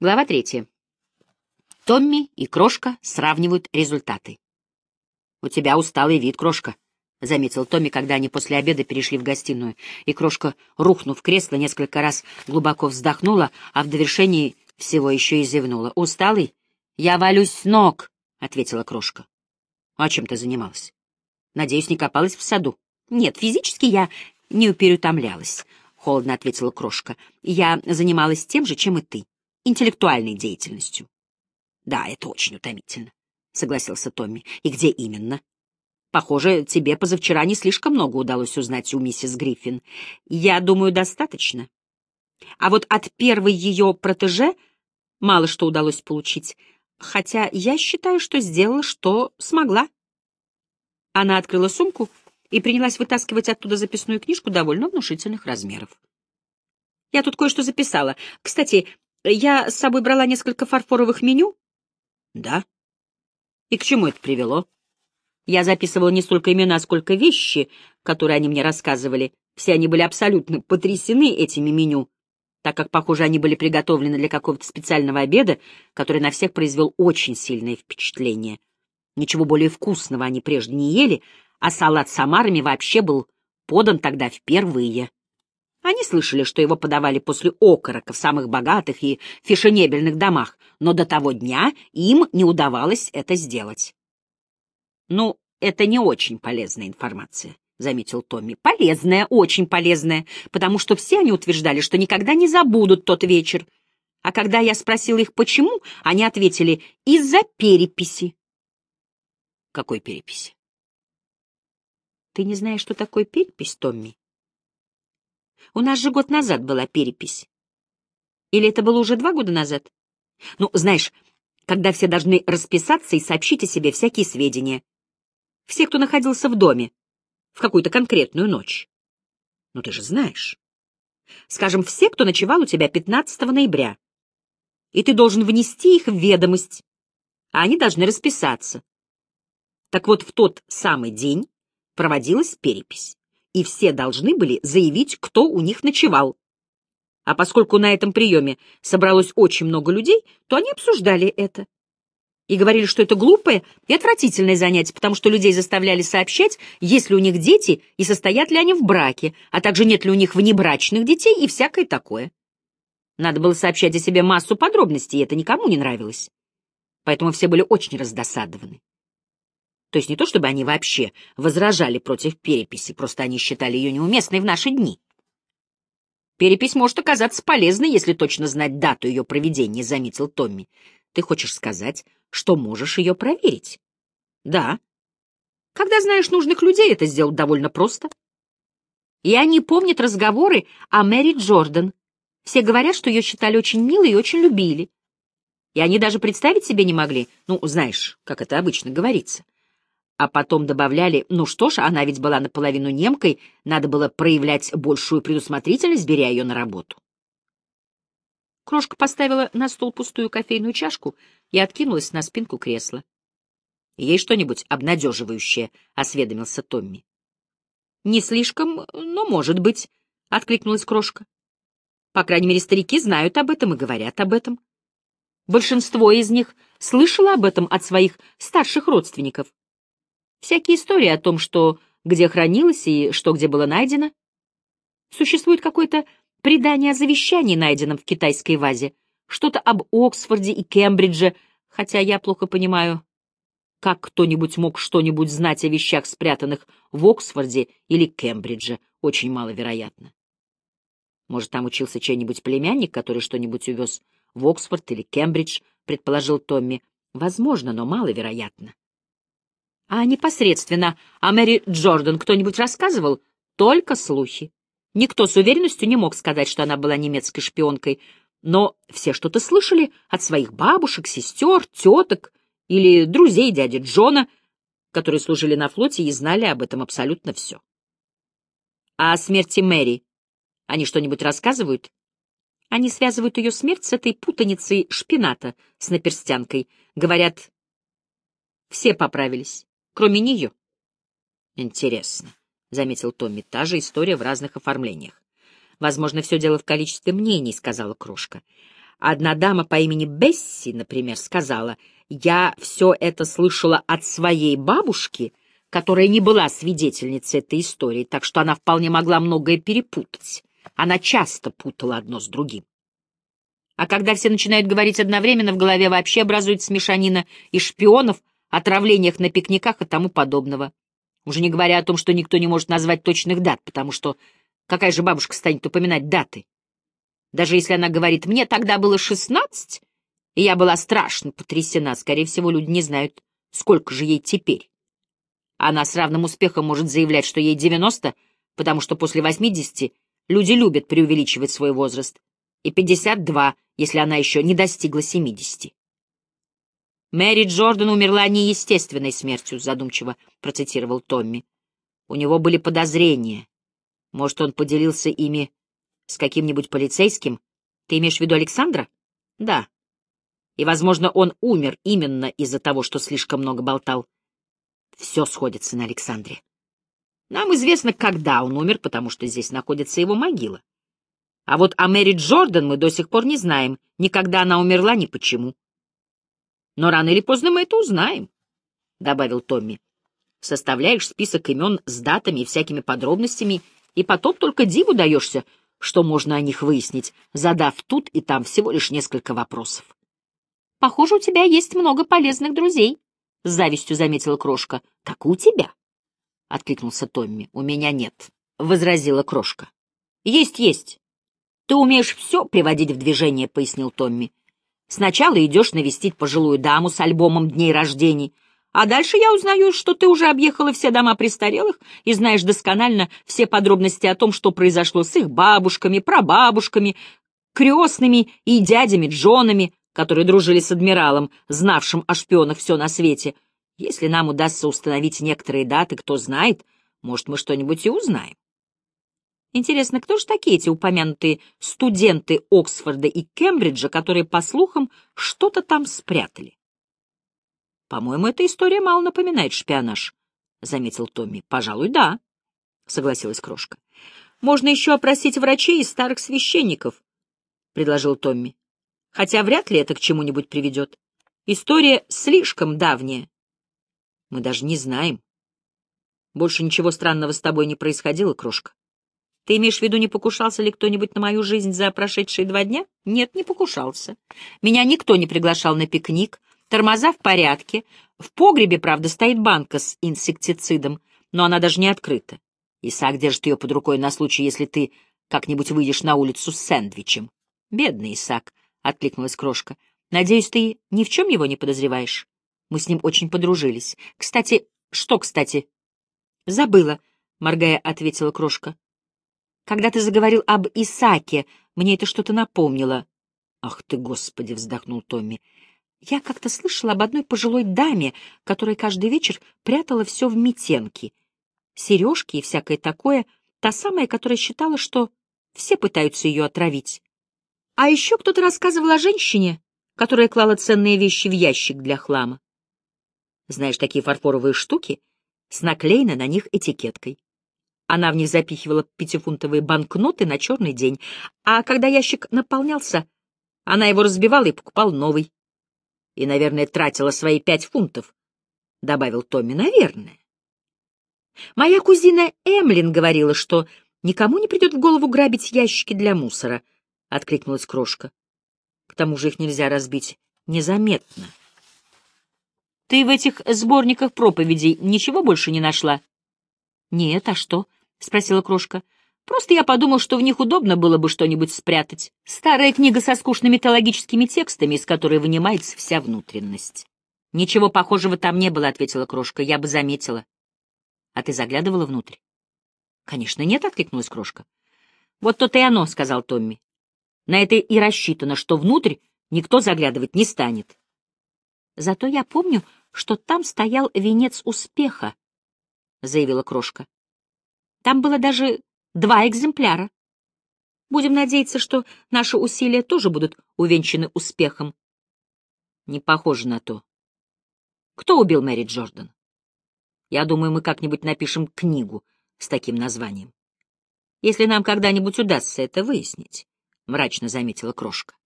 Глава третья. Томми и Крошка сравнивают результаты. «У тебя усталый вид, Крошка», — заметил Томми, когда они после обеда перешли в гостиную, и Крошка, рухнув в кресло, несколько раз глубоко вздохнула, а в довершении всего еще и зевнула. «Усталый? Я валюсь с ног», — ответила Крошка. «А чем ты занималась? Надеюсь, не копалась в саду?» «Нет, физически я не переутомлялась», — холодно ответила Крошка. «Я занималась тем же, чем и ты интеллектуальной деятельностью. Да, это очень утомительно, согласился Томми. И где именно? Похоже, тебе позавчера не слишком много удалось узнать у миссис Гриффин. Я думаю, достаточно. А вот от первой ее протеже мало что удалось получить, хотя я считаю, что сделала, что смогла. Она открыла сумку и принялась вытаскивать оттуда записную книжку довольно внушительных размеров. Я тут кое-что записала. Кстати, я с собой брала несколько фарфоровых меню? Да. И к чему это привело? Я записывала не столько имена, сколько вещи, которые они мне рассказывали. Все они были абсолютно потрясены этими меню, так как, похоже, они были приготовлены для какого-то специального обеда, который на всех произвел очень сильное впечатление. Ничего более вкусного они прежде не ели, а салат с омарами вообще был подан тогда впервые. Они слышали, что его подавали после окорока в самых богатых и фешенебельных домах, но до того дня им не удавалось это сделать. «Ну, это не очень полезная информация», — заметил Томми. «Полезная, очень полезная, потому что все они утверждали, что никогда не забудут тот вечер. А когда я спросил их, почему, они ответили «из-за переписи». «Какой переписи?» «Ты не знаешь, что такое перепись, Томми?» У нас же год назад была перепись. Или это было уже два года назад? Ну, знаешь, когда все должны расписаться и сообщить о себе всякие сведения. Все, кто находился в доме в какую-то конкретную ночь. Ну, ты же знаешь. Скажем, все, кто ночевал у тебя 15 ноября. И ты должен внести их в ведомость, а они должны расписаться. Так вот, в тот самый день проводилась перепись и все должны были заявить, кто у них ночевал. А поскольку на этом приеме собралось очень много людей, то они обсуждали это. И говорили, что это глупое и отвратительное занятие, потому что людей заставляли сообщать, есть ли у них дети и состоят ли они в браке, а также нет ли у них внебрачных детей и всякое такое. Надо было сообщать о себе массу подробностей, и это никому не нравилось. Поэтому все были очень раздосадованы. То есть не то, чтобы они вообще возражали против переписи, просто они считали ее неуместной в наши дни. Перепись может оказаться полезной, если точно знать дату ее проведения, — заметил Томми. Ты хочешь сказать, что можешь ее проверить? Да. Когда знаешь нужных людей, это сделать довольно просто. И они помнят разговоры о Мэри Джордан. Все говорят, что ее считали очень милой и очень любили. И они даже представить себе не могли, ну, знаешь, как это обычно говорится — а потом добавляли, ну что ж, она ведь была наполовину немкой, надо было проявлять большую предусмотрительность, беря ее на работу. Крошка поставила на стол пустую кофейную чашку и откинулась на спинку кресла. «Есть что-нибудь обнадеживающее?» — осведомился Томми. «Не слишком, но может быть», — откликнулась Крошка. «По крайней мере, старики знают об этом и говорят об этом. Большинство из них слышало об этом от своих старших родственников. Всякие истории о том, что где хранилось и что где было найдено. Существует какое-то предание о завещании, найденном в китайской вазе, что-то об Оксфорде и Кембридже, хотя я плохо понимаю, как кто-нибудь мог что-нибудь знать о вещах, спрятанных в Оксфорде или Кембридже, очень маловероятно. Может, там учился чей-нибудь племянник, который что-нибудь увез в Оксфорд или Кембридж, предположил Томми. Возможно, но маловероятно. А непосредственно о Мэри Джордан кто-нибудь рассказывал? Только слухи. Никто с уверенностью не мог сказать, что она была немецкой шпионкой, но все что-то слышали от своих бабушек, сестер, теток или друзей дяди Джона, которые служили на флоте и знали об этом абсолютно все. А о смерти Мэри они что-нибудь рассказывают? Они связывают ее смерть с этой путаницей шпината с наперстянкой. Говорят, все поправились кроме нее. Интересно, — заметил Томми, — та же история в разных оформлениях. Возможно, все дело в количестве мнений, — сказала Крошка. Одна дама по имени Бесси, например, сказала, «Я все это слышала от своей бабушки», которая не была свидетельницей этой истории, так что она вполне могла многое перепутать. Она часто путала одно с другим. А когда все начинают говорить одновременно, в голове вообще образуется смешанина из шпионов, отравлениях на пикниках и тому подобного. Уже не говоря о том, что никто не может назвать точных дат, потому что какая же бабушка станет упоминать даты? Даже если она говорит «мне тогда было шестнадцать», и я была страшно потрясена, скорее всего, люди не знают, сколько же ей теперь. Она с равным успехом может заявлять, что ей девяносто, потому что после восьмидесяти люди любят преувеличивать свой возраст, и пятьдесят два, если она еще не достигла семидесяти. Мэри Джордан умерла неестественной смертью, задумчиво процитировал Томми. У него были подозрения. Может, он поделился ими с каким-нибудь полицейским? Ты имеешь в виду Александра? Да. И, возможно, он умер именно из-за того, что слишком много болтал. Все сходится на Александре. Нам известно, когда он умер, потому что здесь находится его могила. А вот о Мэри Джордан мы до сих пор не знаем, ни когда она умерла, ни почему. Но рано или поздно мы это узнаем, — добавил Томми. Составляешь список имен с датами и всякими подробностями, и потом только диву даешься, что можно о них выяснить, задав тут и там всего лишь несколько вопросов. — Похоже, у тебя есть много полезных друзей, — с завистью заметила Крошка. — Как у тебя? — откликнулся Томми. — У меня нет, — возразила Крошка. — Есть, есть. Ты умеешь все приводить в движение, — пояснил Томми. Сначала идешь навестить пожилую даму с альбомом дней рождений, а дальше я узнаю, что ты уже объехала все дома престарелых и знаешь досконально все подробности о том, что произошло с их бабушками, прабабушками, крестными и дядями Джонами, которые дружили с адмиралом, знавшим о шпионах все на свете. Если нам удастся установить некоторые даты, кто знает, может, мы что-нибудь и узнаем. Интересно, кто же такие эти упомянутые студенты Оксфорда и Кембриджа, которые, по слухам, что-то там спрятали? — По-моему, эта история мало напоминает шпионаж, — заметил Томми. — Пожалуй, да, — согласилась Крошка. — Можно еще опросить врачей и старых священников, — предложил Томми. — Хотя вряд ли это к чему-нибудь приведет. История слишком давняя. Мы даже не знаем. Больше ничего странного с тобой не происходило, Крошка. Ты имеешь в виду, не покушался ли кто-нибудь на мою жизнь за прошедшие два дня? Нет, не покушался. Меня никто не приглашал на пикник. Тормоза в порядке. В погребе, правда, стоит банка с инсектицидом, но она даже не открыта. Исаак держит ее под рукой на случай, если ты как-нибудь выйдешь на улицу с сэндвичем. Бедный Исаак, — откликнулась Крошка. Надеюсь, ты ни в чем его не подозреваешь? Мы с ним очень подружились. Кстати, что кстати? Забыла, — моргая, ответила Крошка. Когда ты заговорил об Исаке, мне это что-то напомнило. Ах ты, Господи, вздохнул Томми. Я как-то слышал об одной пожилой даме, которая каждый вечер прятала все в метенки. Сережки и всякое такое, та самая, которая считала, что все пытаются ее отравить. А еще кто-то рассказывал о женщине, которая клала ценные вещи в ящик для хлама. Знаешь, такие фарфоровые штуки с наклеенной на них этикеткой. Она в них запихивала пятифунтовые банкноты на черный день, а когда ящик наполнялся, она его разбивала и покупала новый. И, наверное, тратила свои пять фунтов, — добавил Томми, — наверное. Моя кузина Эмлин говорила, что никому не придет в голову грабить ящики для мусора, — откликнулась Крошка. К тому же их нельзя разбить незаметно. Ты в этих сборниках проповедей ничего больше не нашла? Нет, а что? — спросила Крошка. «Просто я подумал, что в них удобно было бы что-нибудь спрятать. Старая книга со скучными теологическими текстами, из которой вынимается вся внутренность». «Ничего похожего там не было», — ответила Крошка. «Я бы заметила». «А ты заглядывала внутрь?» «Конечно, нет», — откликнулась Крошка. «Вот то-то и оно», — сказал Томми. «На это и рассчитано, что внутрь никто заглядывать не станет». «Зато я помню, что там стоял венец успеха», — заявила Крошка. Там было даже два экземпляра. Будем надеяться, что наши усилия тоже будут увенчаны успехом. Не похоже на то. Кто убил Мэри Джордан? Я думаю, мы как-нибудь напишем книгу с таким названием. Если нам когда-нибудь удастся это выяснить, — мрачно заметила Крошка.